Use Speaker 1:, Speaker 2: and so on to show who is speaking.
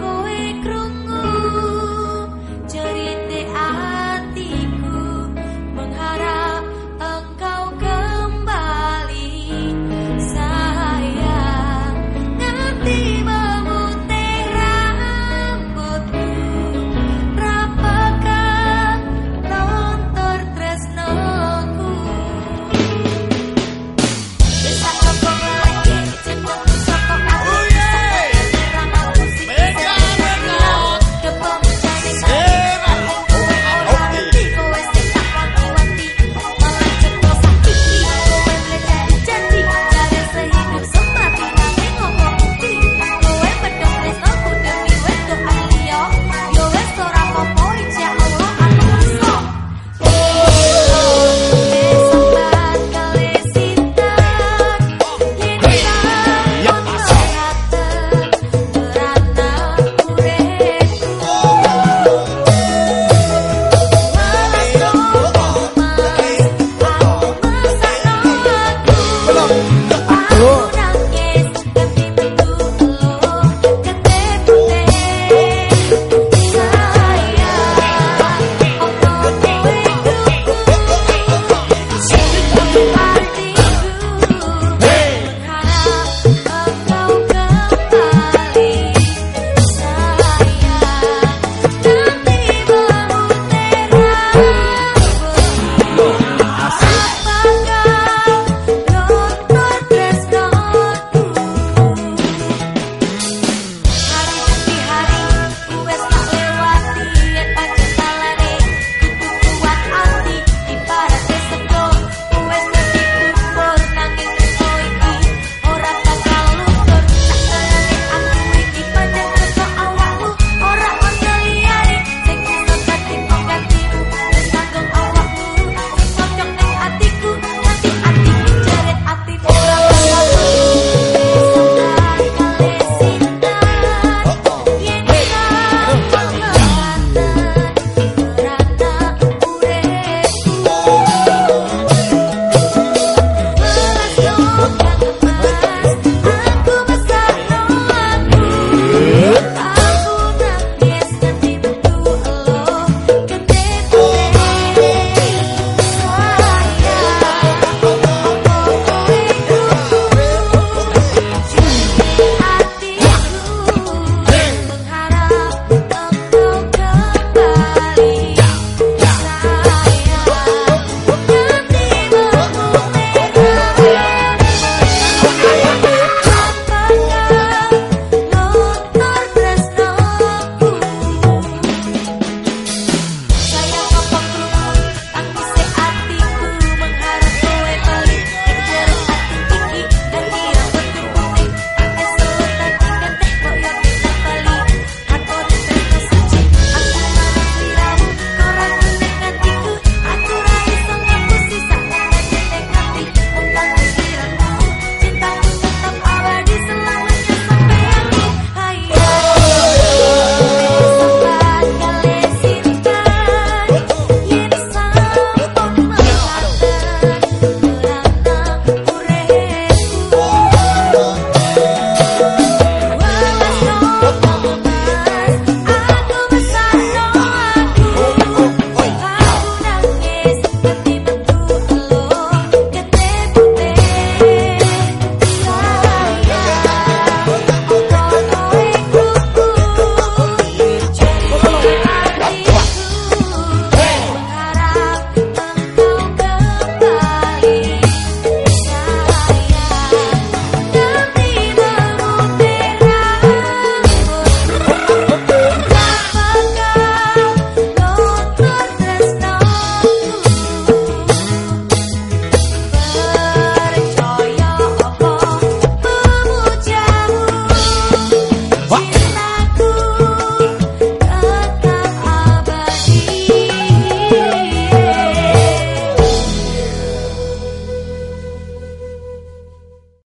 Speaker 1: kowe krungu